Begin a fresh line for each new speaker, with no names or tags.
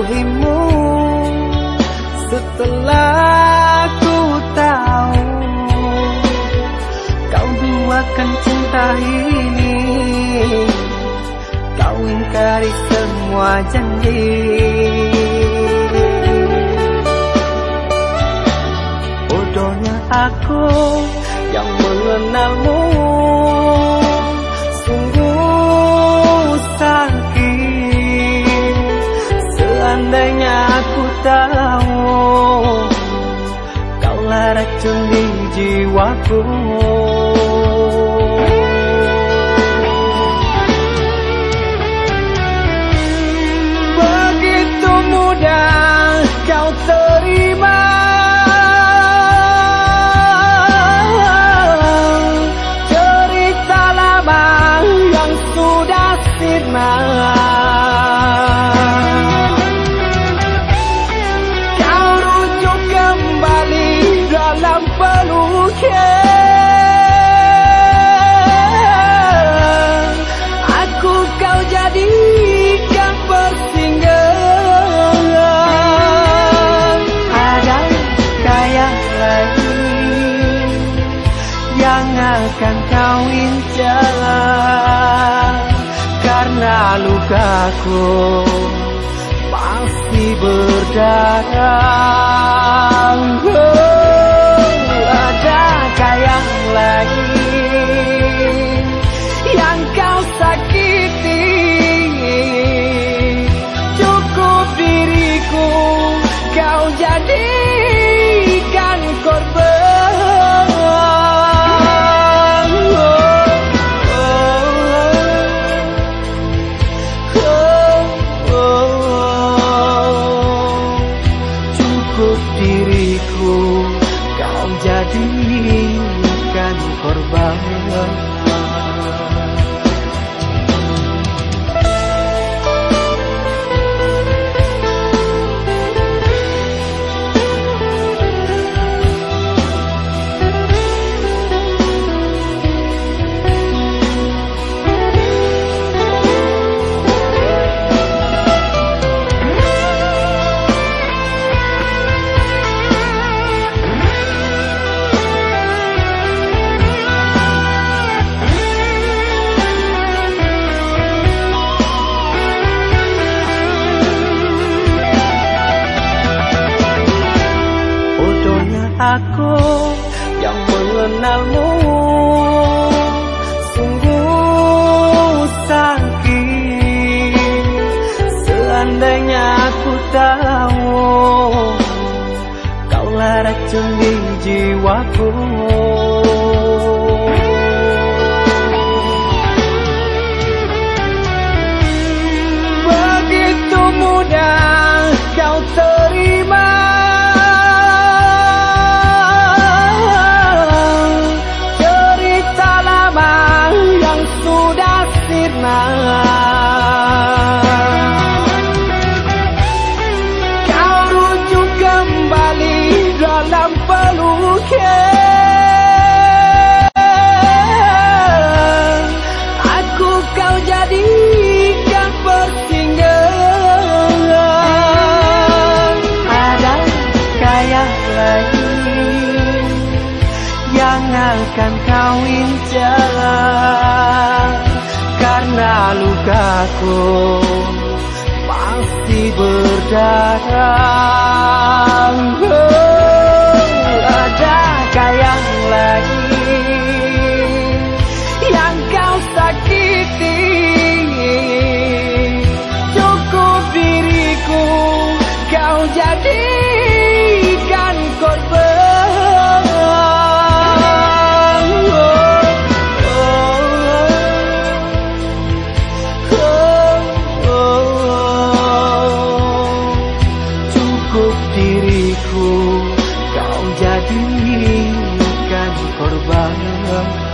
jauhimu Setelah ku tahu Kau duakan cinta ini Kau ingkari semua janji Bodohnya aku yang mengenalmu tahu. Kaulah racun di jiwaku. Begitu mudah kau terima incar Karena lukaku masih berdarah jadikan korban aku yang mengenalmu. Sungguh sakit. Seandainya aku tahu Kaulah racun di jiwaku yang akan kau incar Karena lukaku masih berdarah untuk diriku. Kau jadikan korban.